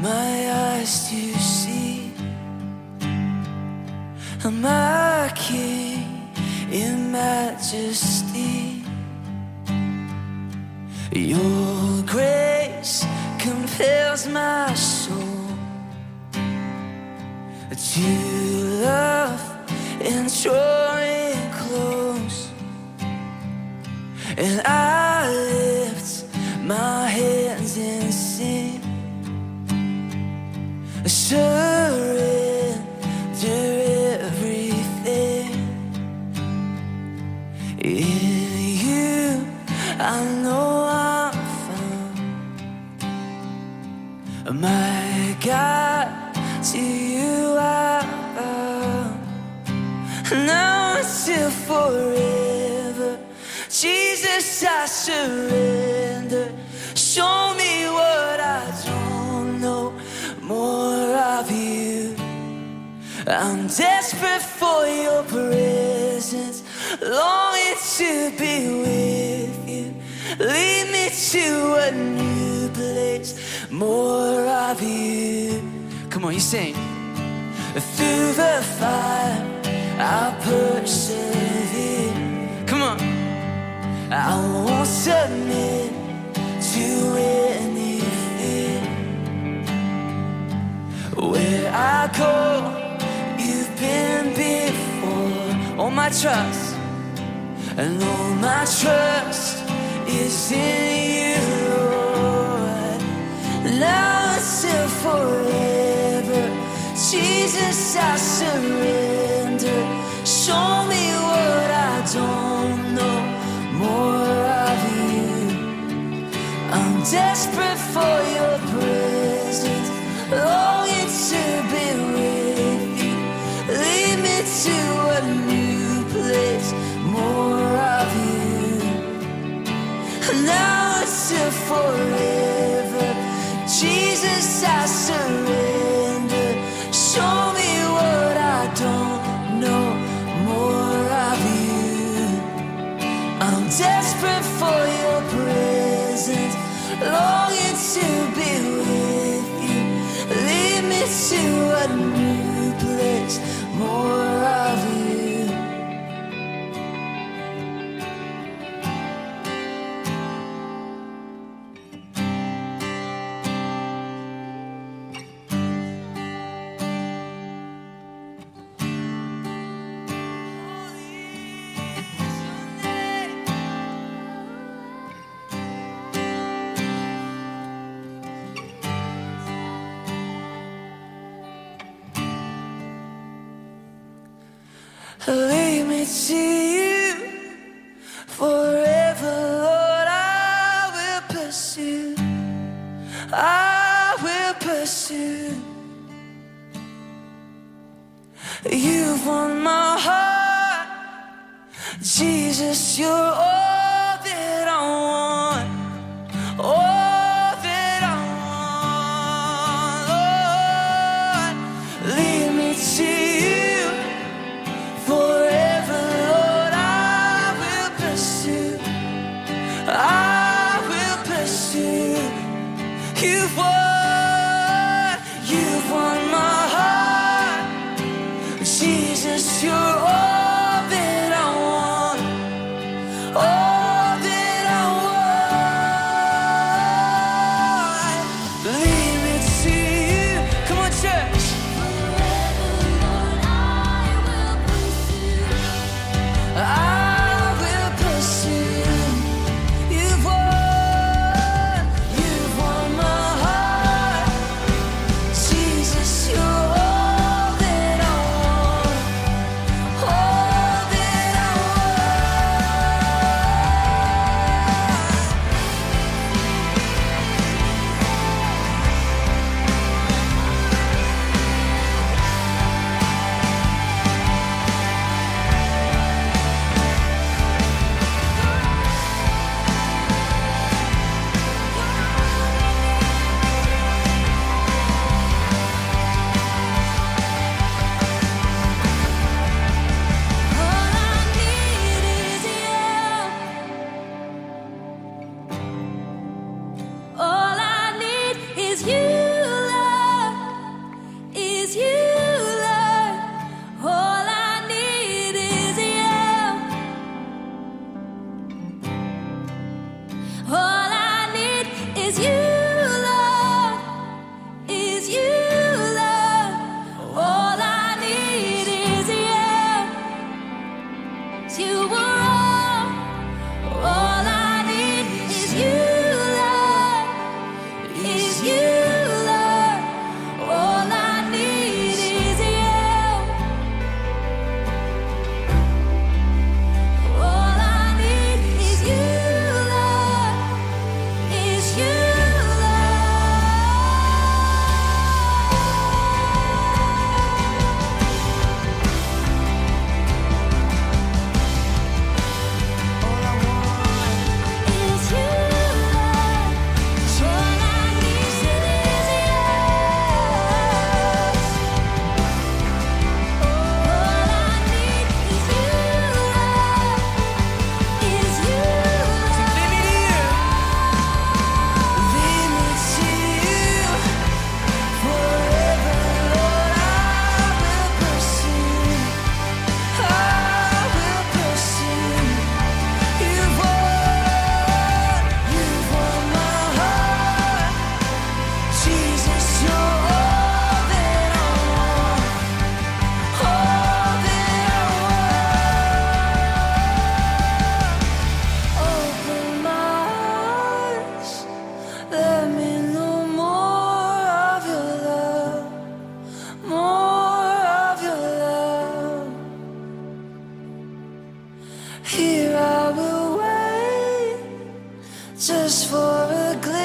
my eyes to see my king in majesty. Your grace compels my soul to love and drawing close, and I lift my hands and sing. My God, to you I bow. Now until forever, Jesus, I surrender. Show me what I don't know, more of you. I'm desperate for your presence, longing to be with you. Lead me to a new place, more of you. Come on, you sing. Through the fire, I'll persevere. Come on. I won't submit to anything. Where I go, you've been before. All my trust, and all my trust is in I surrender. Show me what I don't know, more of you. I'm desperate for your presence, longing to be with you. Lead me to a new place, more of you. Now until forever, Jesus, I desperate for your presence, longing Lead me to you forever, Lord. I will pursue. I will pursue. You've won my heart, Jesus. You're all. just your just for a glimpse.